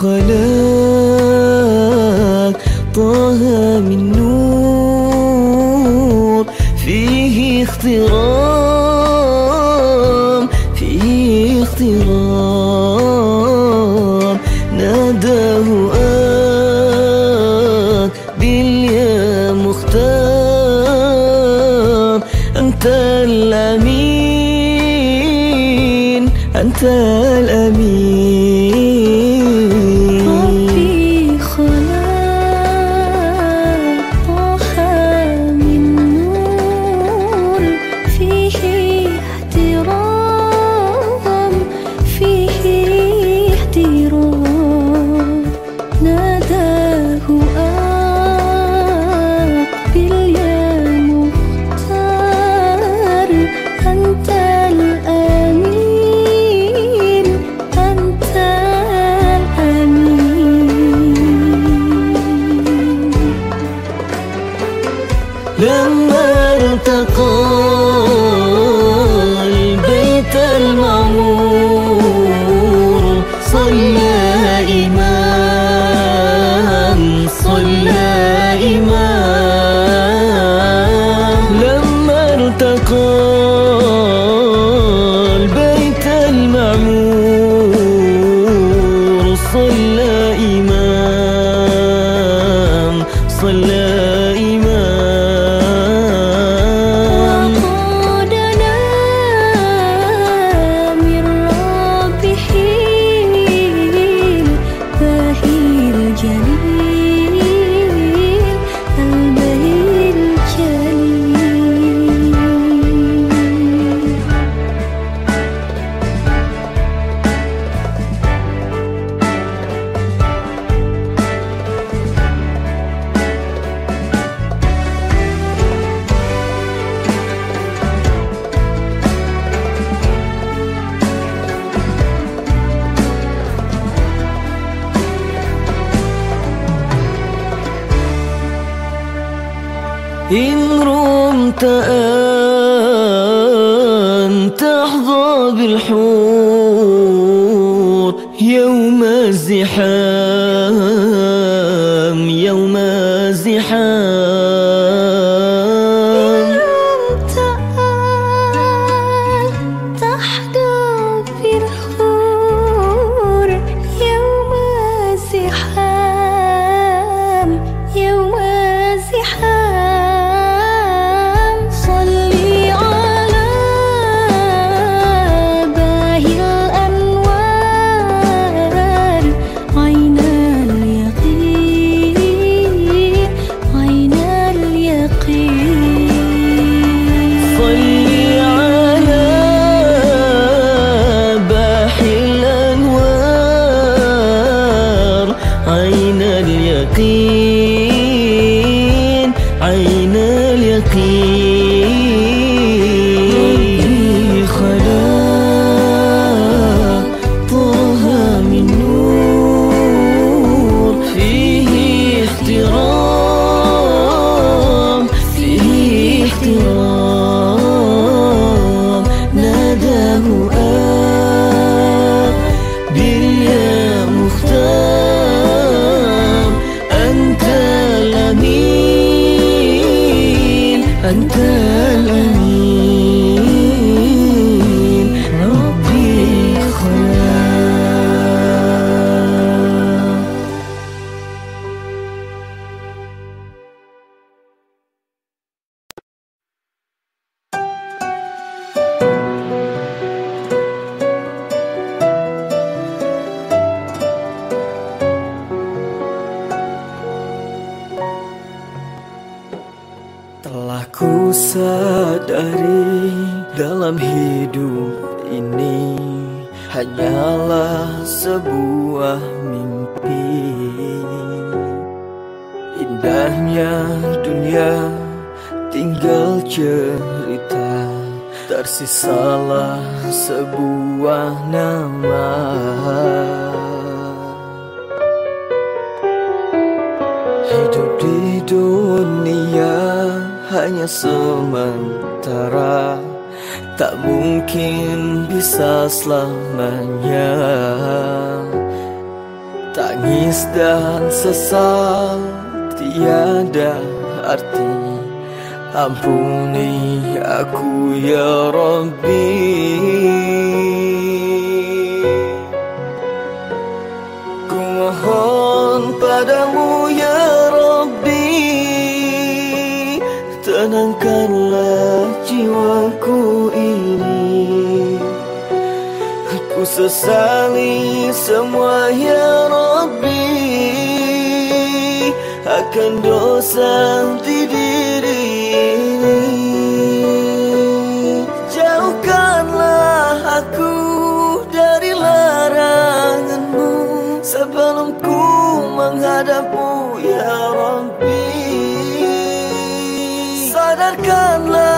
快乐。tak اليقين عين اليقين. Indahnya dunia tinggal cerita. Tersisalah sebuah nama. Hidup di dunia hanya sementara. Tak mungkin bisa selamanya. Tangis dan sesal tiada arti. Ampuni aku ya Rabbi. Ku mohon padamu ya Rabbi. Tenangkanlah jiwaku ini. Ku sesali semua ya Rabbi Akan dosa di diri ini. Jauhkanlah aku dari laranganmu. Sebelum ku menghadapmu ya Rabbi. Sadarkanlah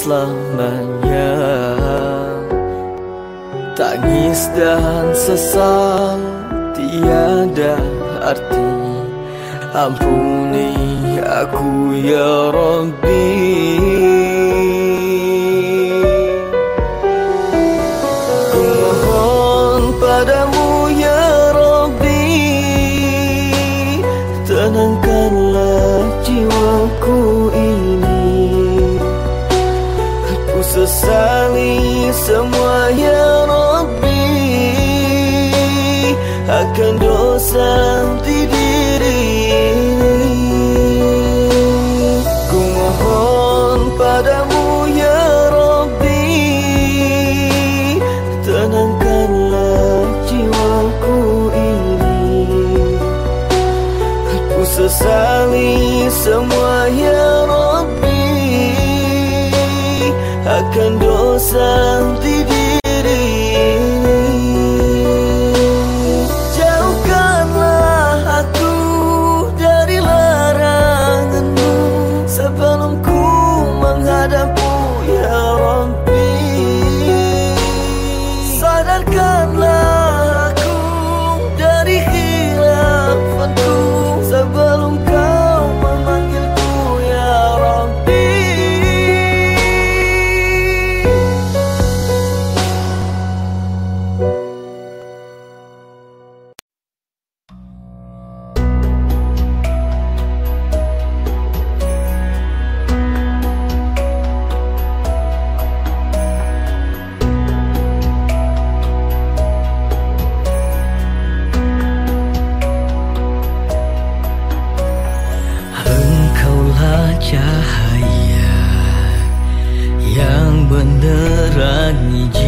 selamanya. Tangis dan sesal tiada arti. Ampuni aku ya Rabbi sesali semua ya Rabbi Akan dosa dosa 温暖的软语。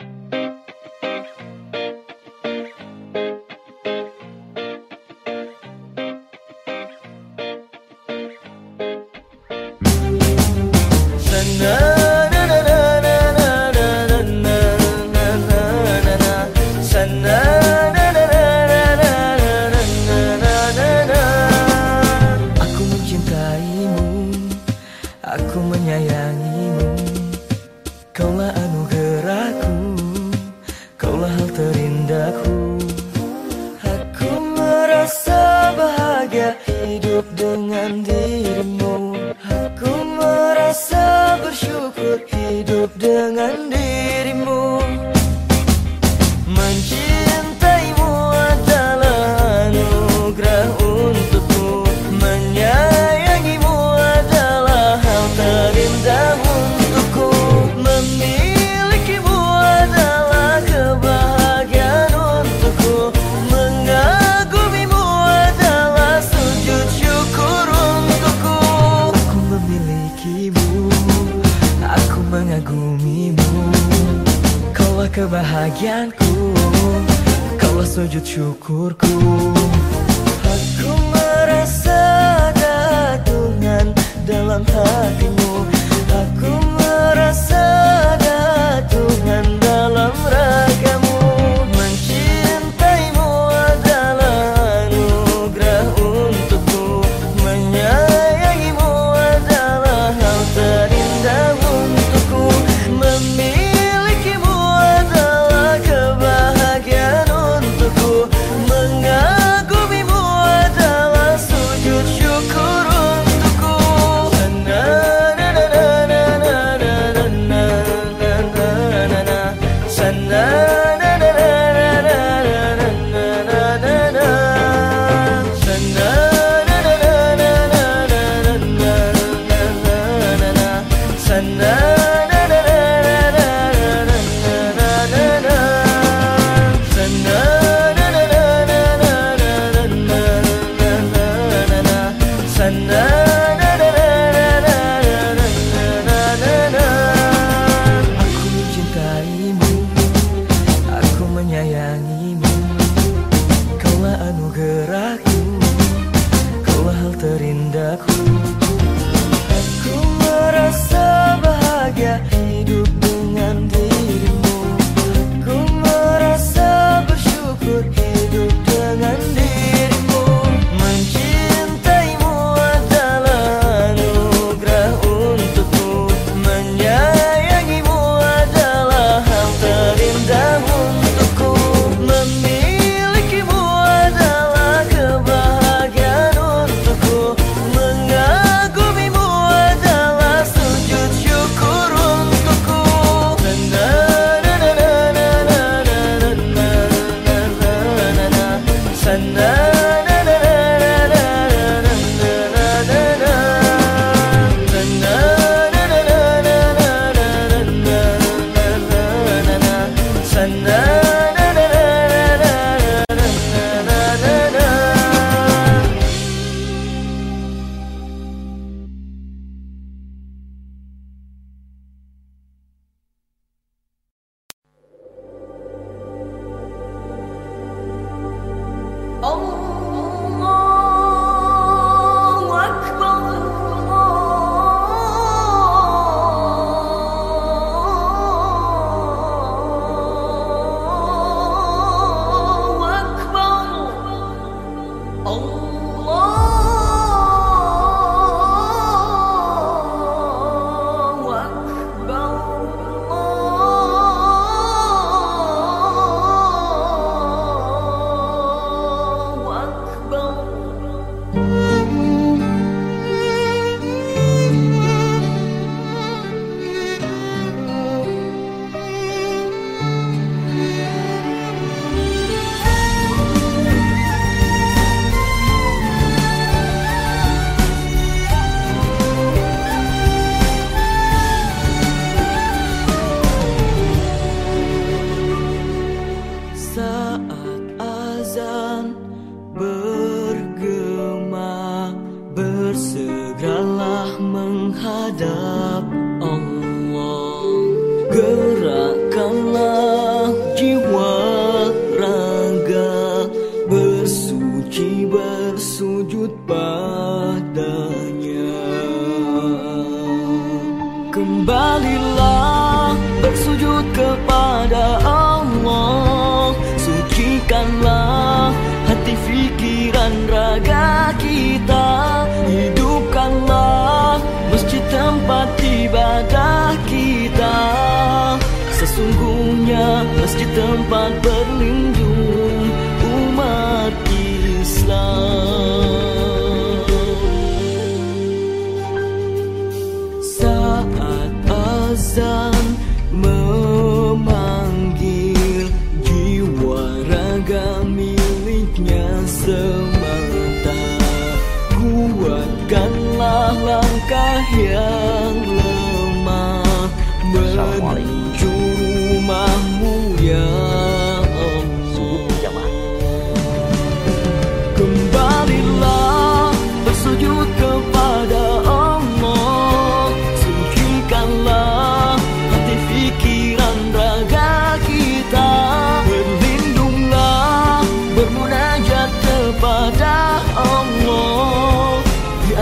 you kebahagiaanku. Kaulah sujud syukurku. Aku merasa ada dalam hatimu. Oh. Padanya. Kembalilah bersujud kepada Allah. Sucikanlah hati fikiran raga kita. Hidupkanlah masjid tempat ibadah kita. Sesungguhnya masjid tempat berlindung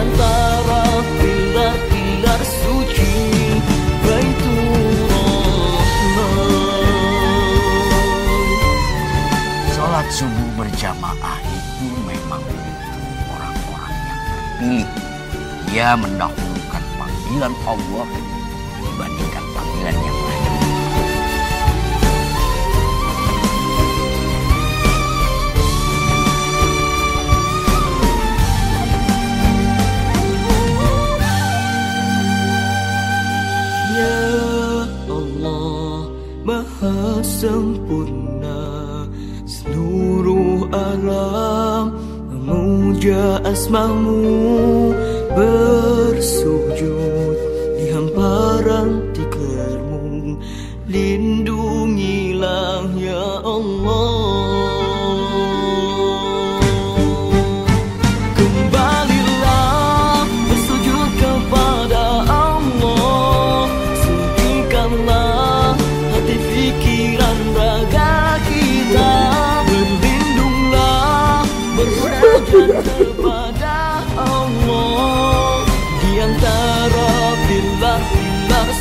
antara pilar-pilar suci Baitullah Sholat subuh berjamaah itu memang untuk orang-orang yang terpilih. Ia mendahulukan panggilan Allah sempurna. Seluruh alam Memuja asmamu Bersujud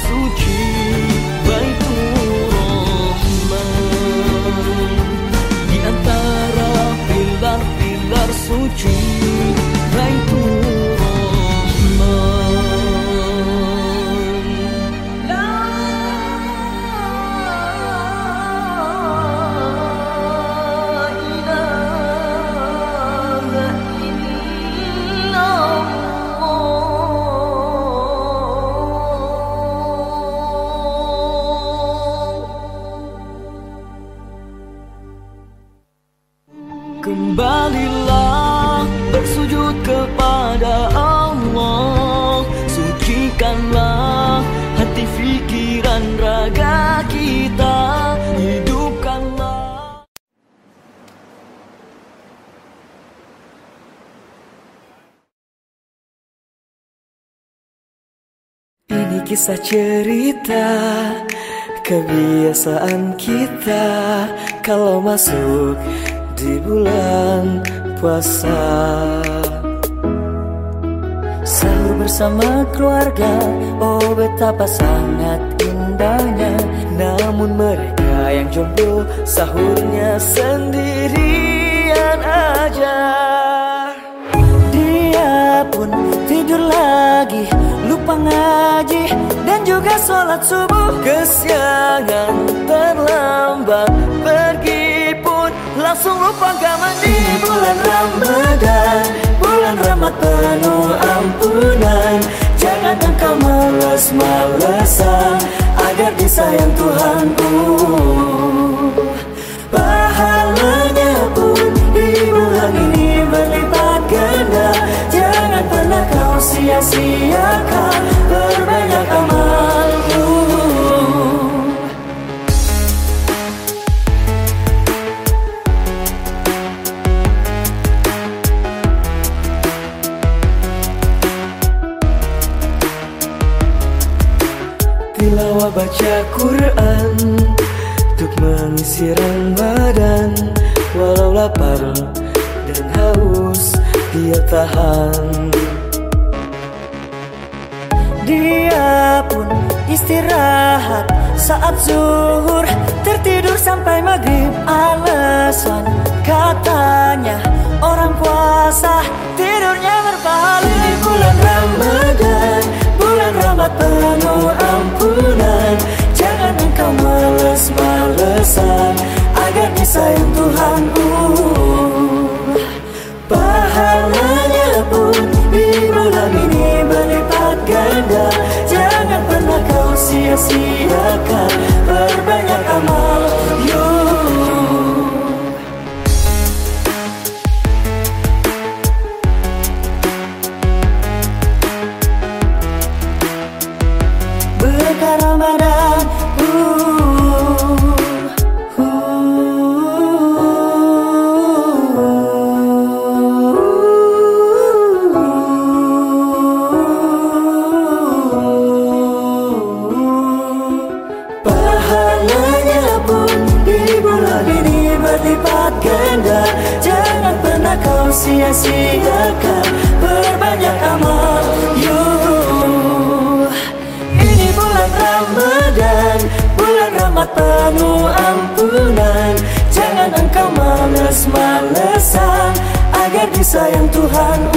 suci Baitur Rahman Di antara pilar-pilar suci kisah cerita kebiasaan kita kalau masuk di bulan puasa. Sahur bersama keluarga, oh betapa sangat indahnya. Namun mereka yang jomblo sahurnya sendirian aja. Dia pun tidur lagi Lupa ngaji Dan juga sholat subuh. Kesiangan terlambat Pergi pun langsung lupa gak mandi Bulan Ramadan. Bulan rahmat penuh ampunan. Jangan engkau males-malesan Agar disayang Tuhanku. Pahalanya pun di bulan sia-siakan Berbanyak amalku. Tilawah baca Quran Untuk mengisi Ramadan Walau lapar dan haus Dia tahan istirahat. Saat zuhur Tertidur sampai maghrib Alasan katanya orang puasa Tidurnya Di bulan Ramadan Bulan rahmat penuh ampunan. Jangan engkau males-malesan Agar disayang Tuhan Berbanyak amal sia-siakan Berbanyak amal Yuh Ini bulan Ramadan Bulan rahmat penuh ampunan. Jangan engkau males-malesan Agar disayang Tuhan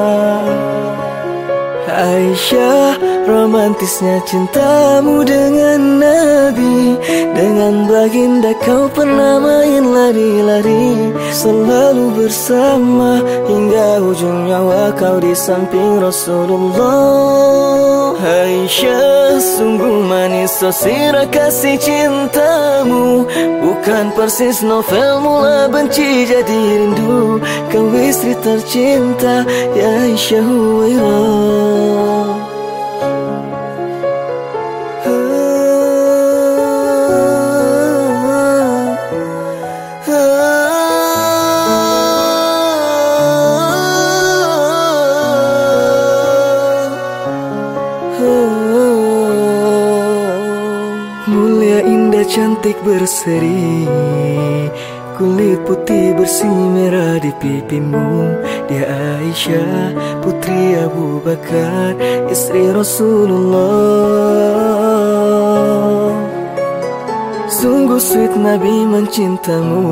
Aisyah romantisnya cintamu dengan Nabi. Dengan baginda kau pernah main lari-lari. Selalu bersama hingga ujung nyawa kau di samping Rasulullah. Aisyah sungguh manis sosira kasih cintamu. Bukan persis novel mula benci jadi rindu. Kau istri tercinta ya Aisyah Huwairah cantik berseri. Kulit putih bersih merah di pipimu. Dia Aisyah putri Abu Bakar Istri Rasulullah. Sungguh sweet Nabi mencintamu.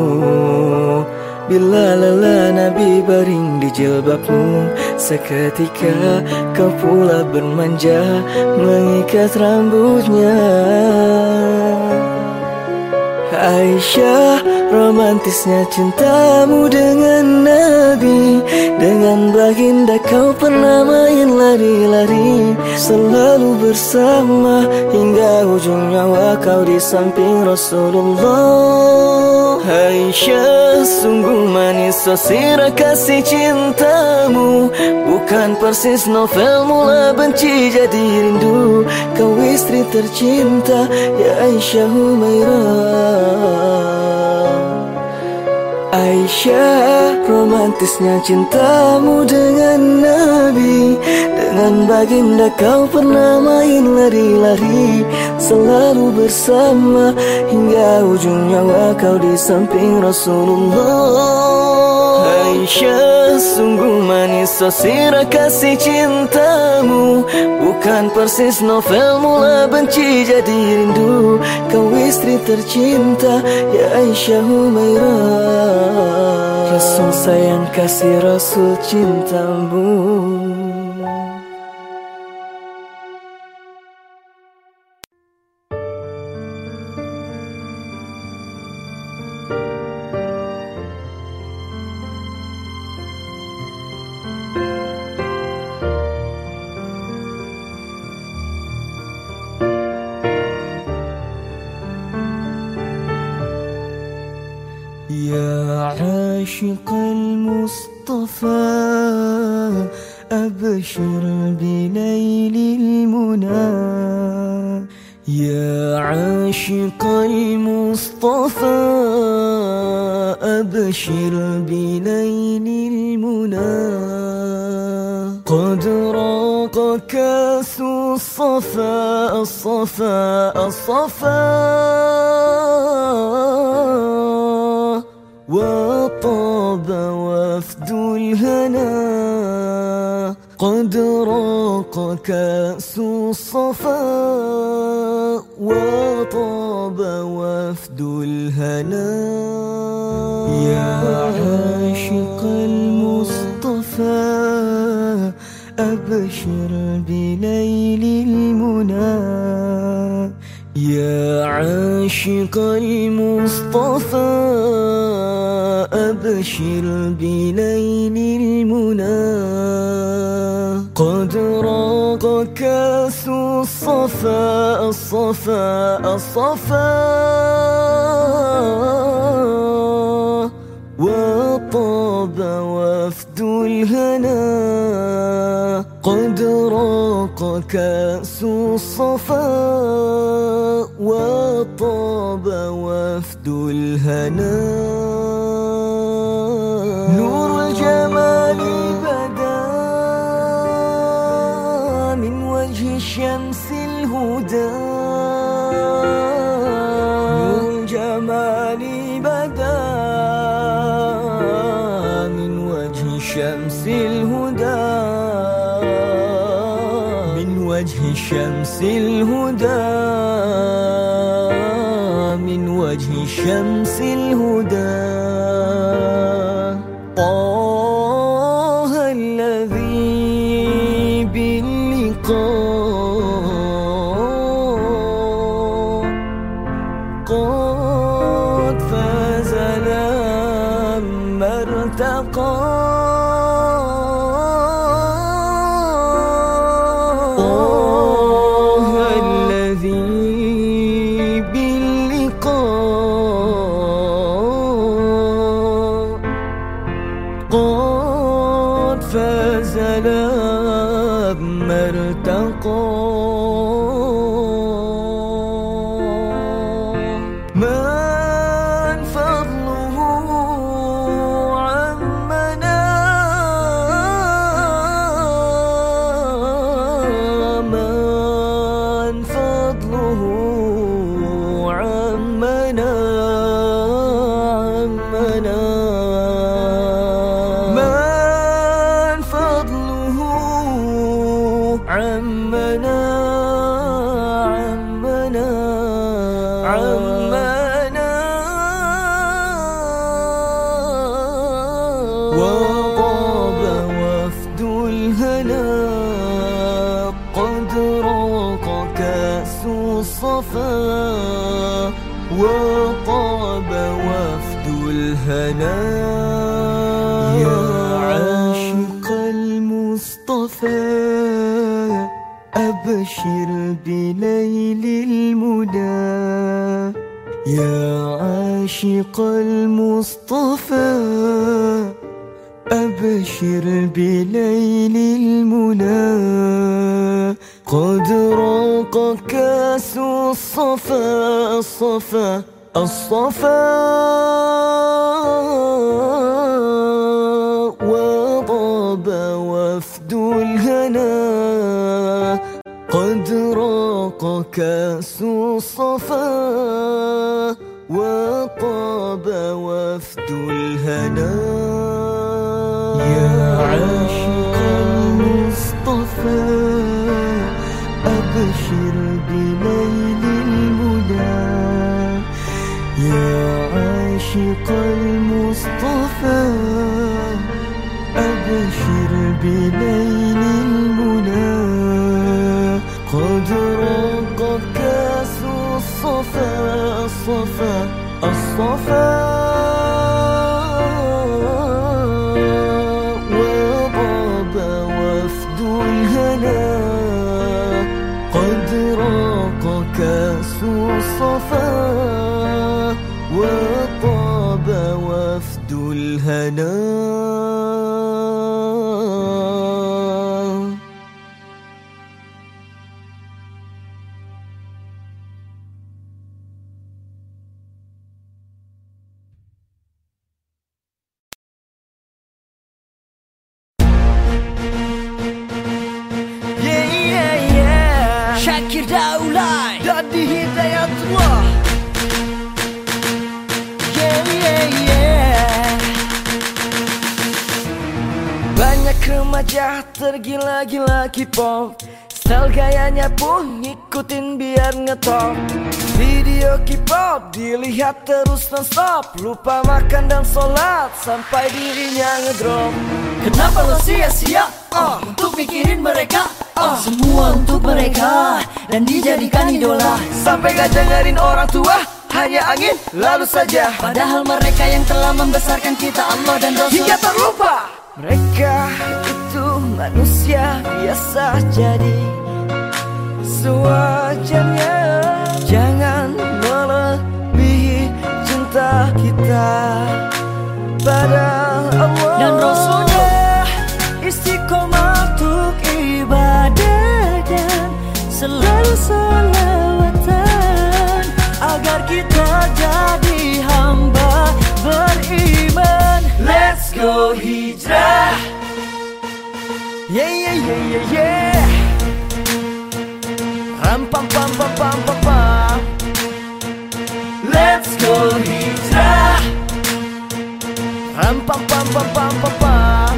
Bila lelah Nabi baring di jilbabmu Seketika kau pula bermanja Mengikat rambutnya Aisyah romantisnya cintamu dengan Nabi. Dengan baginda kau pernah main lari-lari. Selalu bersama hingga ujung nyawa kau di samping Rasulullah. Aisyah sungguh manis sosira kasih cintamu. Bukan persis novel mula benci jadi rindu. Kau istri tercinta ya Aisyah Humairah Aisyah Romantisnya cintamu dengan Nabi. Dengan baginda kau pernah main lari-lari. Selalu bersama Hingga ujung nyawa kau di samping Rasulullah. Aisyah sungguh manis sosirah kasih cintamu. Bukan persis novel mula benci jadi rindu. Kau istri tercinta ya Aisyah Rasul sayang kasih Rasul cintamu عاشق المصطفى أبشر بليل المنى. يا عاشق المصطفى أبشر بليل المنى. قد راق كاس الصفا الصفا الصفا. وفد الهنا قد راق كأس الصفا وطاب وفد الهنا. شمس الهدى من وجه شمس الهدى. وبشر بليل المدى. يا عاشق المصطفى أبشر بليل المنى. قد راق كاس الصفا الصفا الصفا. قد راق كاس الصفا وطاب وفد الهنا. يا عاشق المصطفى أبشر بليل المنى. يا عاشق المصطفى أبشر بليل الصفا الصفا الصفا Lupa makan dan sholat sampai dirinya ngedrop. Kenapa lo sia-sia? Oh, Untuk mikirin mereka. Oh, Semua untuk mereka. Dan dijadikan idola. Sampai gak dengerin orang tua Hanya angin lalu saja. Padahal mereka yang telah membesarkan kita Allah dan Rasul. Hingga terlupa Mereka itu manusia biasa jadi. Sewajarnya Jangan kita Pada Allah. Dan Rasulnya Istiqomah untuk ibadah Dan selalu salawatan Agar kita jadi hamba beriman. Let's go hijrah. Yeah yeah yeah yeah yeah. Ram pam pam pam pam pam Ram pam pam pam pam pam pam.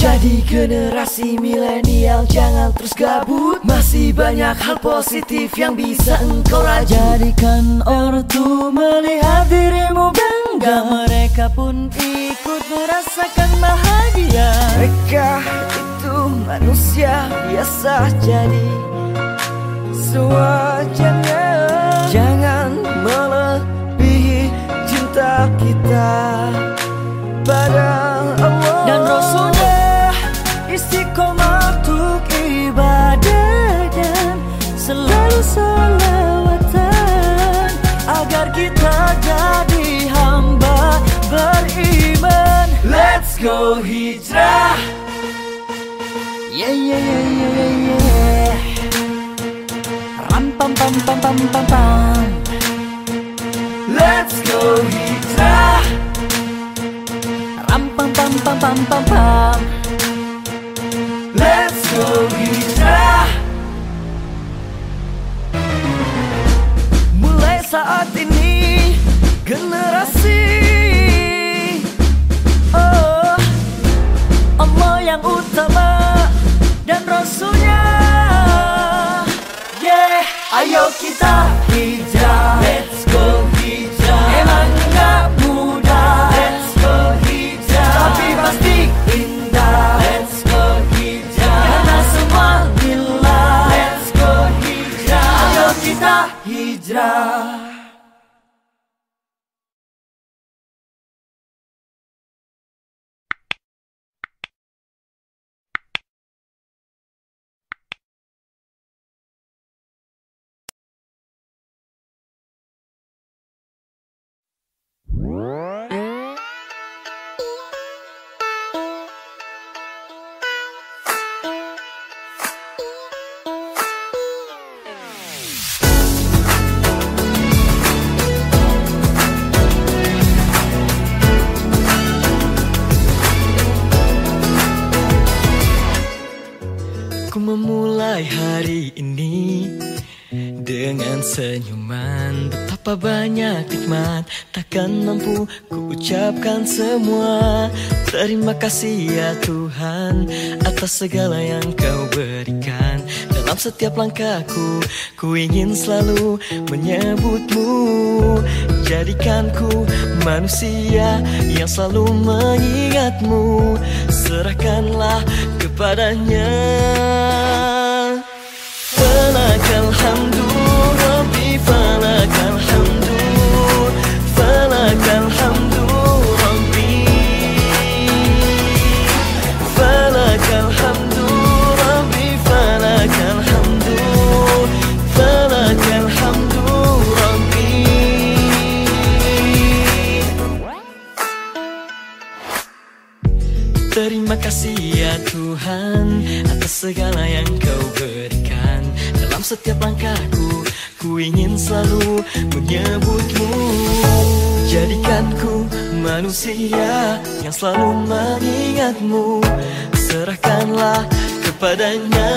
Jadi generasi milenial jangan terus gabut. Masih banyak hal positif yang bisa engkau rajut. Jadikan ortu melihat dirimu bangga. Mereka pun ikut merasakan bahagia. Mereka itu manusia biasa. Jadi Sewajarnya cinta Pada Allah Dan Rasulnya istiqomah untuk ibadah Dan selalu salawatan Agar kita jadi hamba beriman. Let's go hijrah. Yeah yeah yeah yeah yeah. Ram pam pam pam pam pam pam. Let's go hijrah pam pam pam Let's go hijrah Mulai saat ini generasi. Oh Allah yang utama dan Rasulnya. Yeah Ayo kita hijrah Let's go hijrah hijrah ucapkan semua. Terima kasih ya Tuhan Atas segala yang kau berikan. Dalam setiap langkahku Ku ingin selalu menyebutmu. Jadikan ku manusia Yang selalu mengingatmu. Serahkanlah kepadanya. Pelakal hamba yang selalu mengingatmu. Serahkanlah kepadanya